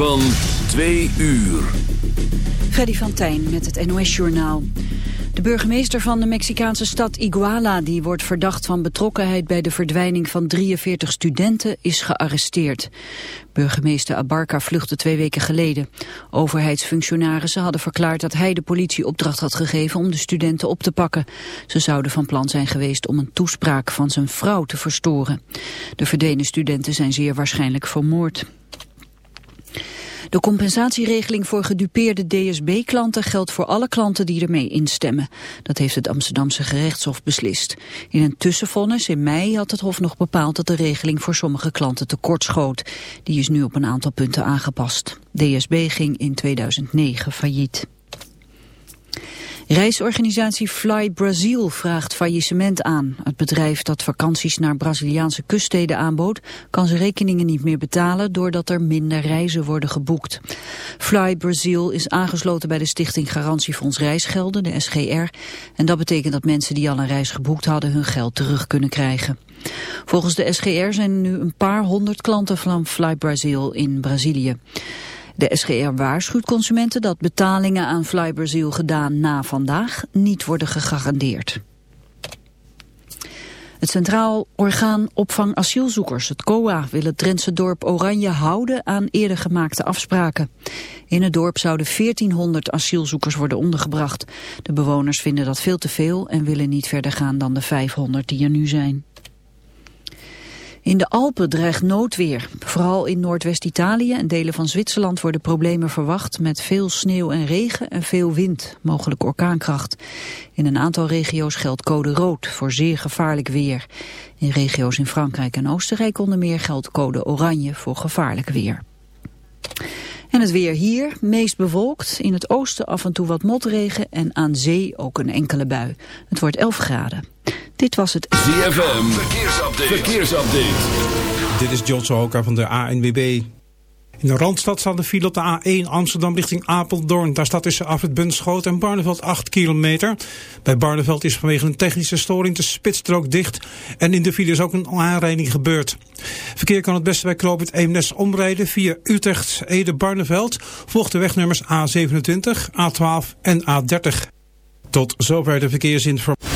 Van twee uur. Freddy van Tijn met het NOS-journaal. De burgemeester van de Mexicaanse stad Iguala... die wordt verdacht van betrokkenheid bij de verdwijning van 43 studenten... is gearresteerd. Burgemeester Abarca vluchtte twee weken geleden. Overheidsfunctionarissen hadden verklaard dat hij de politie opdracht had gegeven... om de studenten op te pakken. Ze zouden van plan zijn geweest om een toespraak van zijn vrouw te verstoren. De verdwenen studenten zijn zeer waarschijnlijk vermoord. De compensatieregeling voor gedupeerde DSB-klanten geldt voor alle klanten die ermee instemmen. Dat heeft het Amsterdamse gerechtshof beslist. In een tussenvonnis in mei had het hof nog bepaald dat de regeling voor sommige klanten tekortschoot. Die is nu op een aantal punten aangepast. DSB ging in 2009 failliet. Reisorganisatie Fly Brazil vraagt faillissement aan. Het bedrijf dat vakanties naar Braziliaanse kuststeden aanbood... kan zijn rekeningen niet meer betalen doordat er minder reizen worden geboekt. Fly Brazil is aangesloten bij de stichting Garantiefonds Reisgelden, de SGR. En dat betekent dat mensen die al een reis geboekt hadden hun geld terug kunnen krijgen. Volgens de SGR zijn er nu een paar honderd klanten van Fly Brazil in Brazilië. De SGR waarschuwt consumenten dat betalingen aan Fly Brazil gedaan na vandaag niet worden gegarandeerd. Het Centraal Orgaan Opvang Asielzoekers, het COA, wil het Drentse dorp Oranje houden aan eerder gemaakte afspraken. In het dorp zouden 1400 asielzoekers worden ondergebracht. De bewoners vinden dat veel te veel en willen niet verder gaan dan de 500 die er nu zijn. In de Alpen dreigt noodweer. Vooral in Noordwest-Italië en delen van Zwitserland worden problemen verwacht met veel sneeuw en regen en veel wind, mogelijk orkaankracht. In een aantal regio's geldt code rood voor zeer gevaarlijk weer. In regio's in Frankrijk en Oostenrijk onder meer geldt code oranje voor gevaarlijk weer. En het weer hier, meest bewolkt, in het oosten af en toe wat motregen en aan zee ook een enkele bui. Het wordt 11 graden. Dit was het ZFM, verkeersupdate. verkeersupdate. Dit is John Sohoka van de ANWB. In de Randstad staat de file op de A1 Amsterdam richting Apeldoorn. Daar staat tussen Afrit Bunschoot en Barneveld 8 kilometer. Bij Barneveld is vanwege een technische storing de spitsstrook dicht. En in de file is ook een aanrijding gebeurd. Verkeer kan het beste bij Knoopend Eemnes omrijden via Utrecht, Ede, Barneveld. Volgt de wegnummers A27, A12 en A30. Tot zover de verkeersinformatie.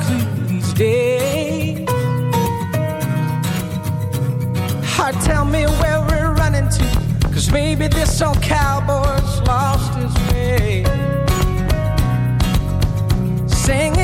clean each day. Heart, tell me where we're running to. Cause maybe this old cowboy's lost his way. Singing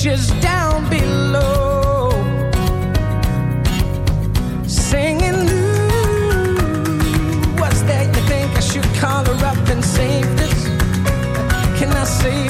she's down below singing Ooh, what's that you think I should call her up and save this? Can I save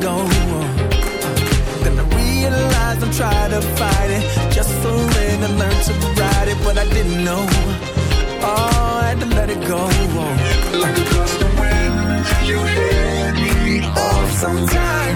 go on. Then I realized I'm trying to fight it. Just surrender, learn to ride it. But I didn't know. Oh, I had to let it go on. Like a gust of wind, you hit me off sometimes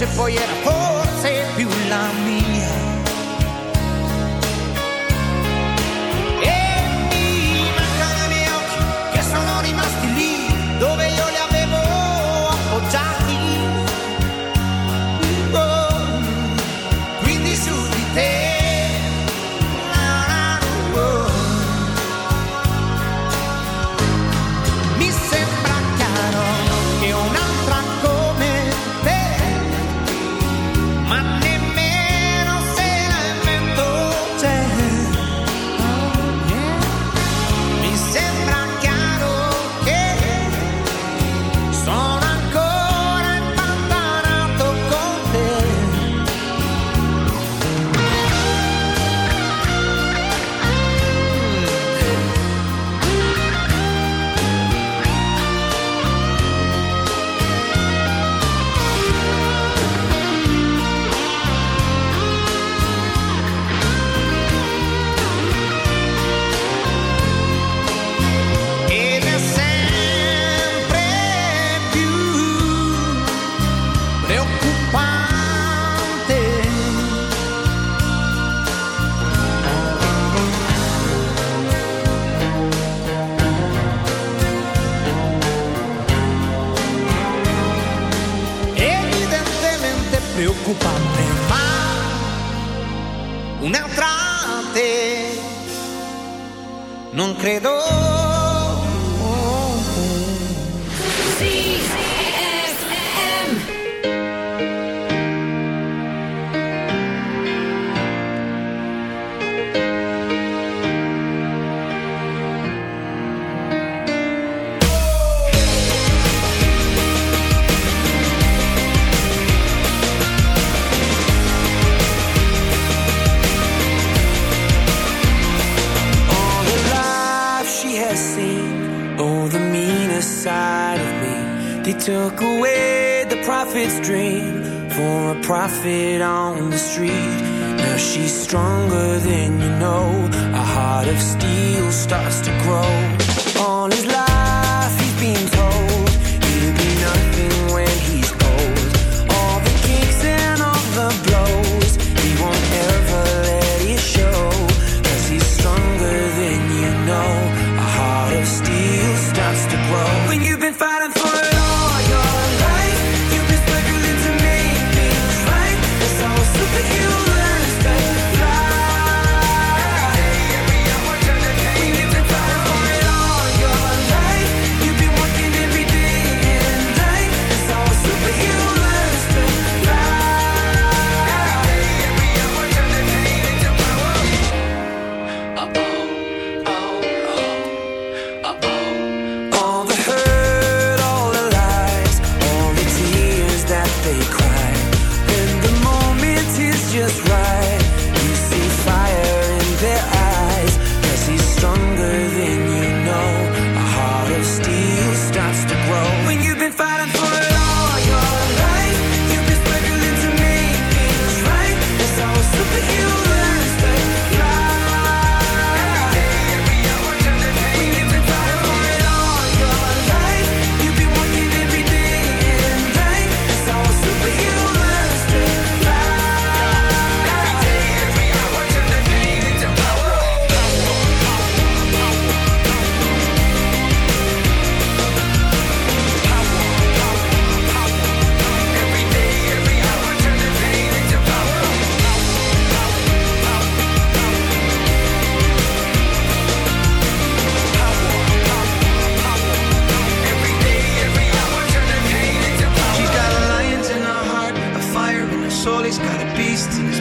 se poi era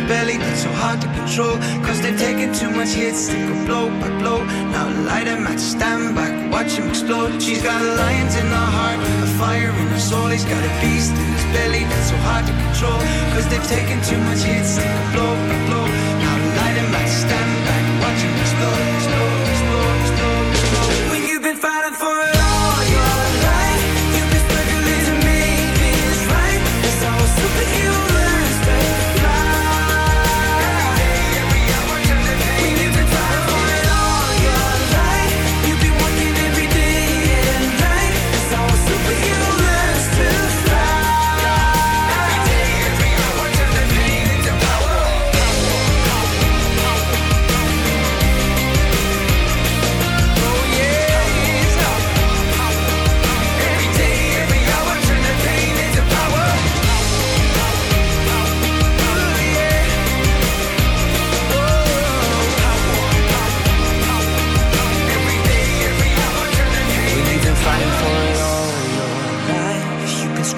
belly that's so hard to control. Cause they've taken too much hits, they go blow by blow. Now light a match, stand back, watch him explode. She's got a lions in her heart, a fire in her soul. He's got a beast in his belly that's so hard to control. Cause they've taken too much hits, they go blow by blow.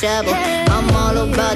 trouble. I'm all about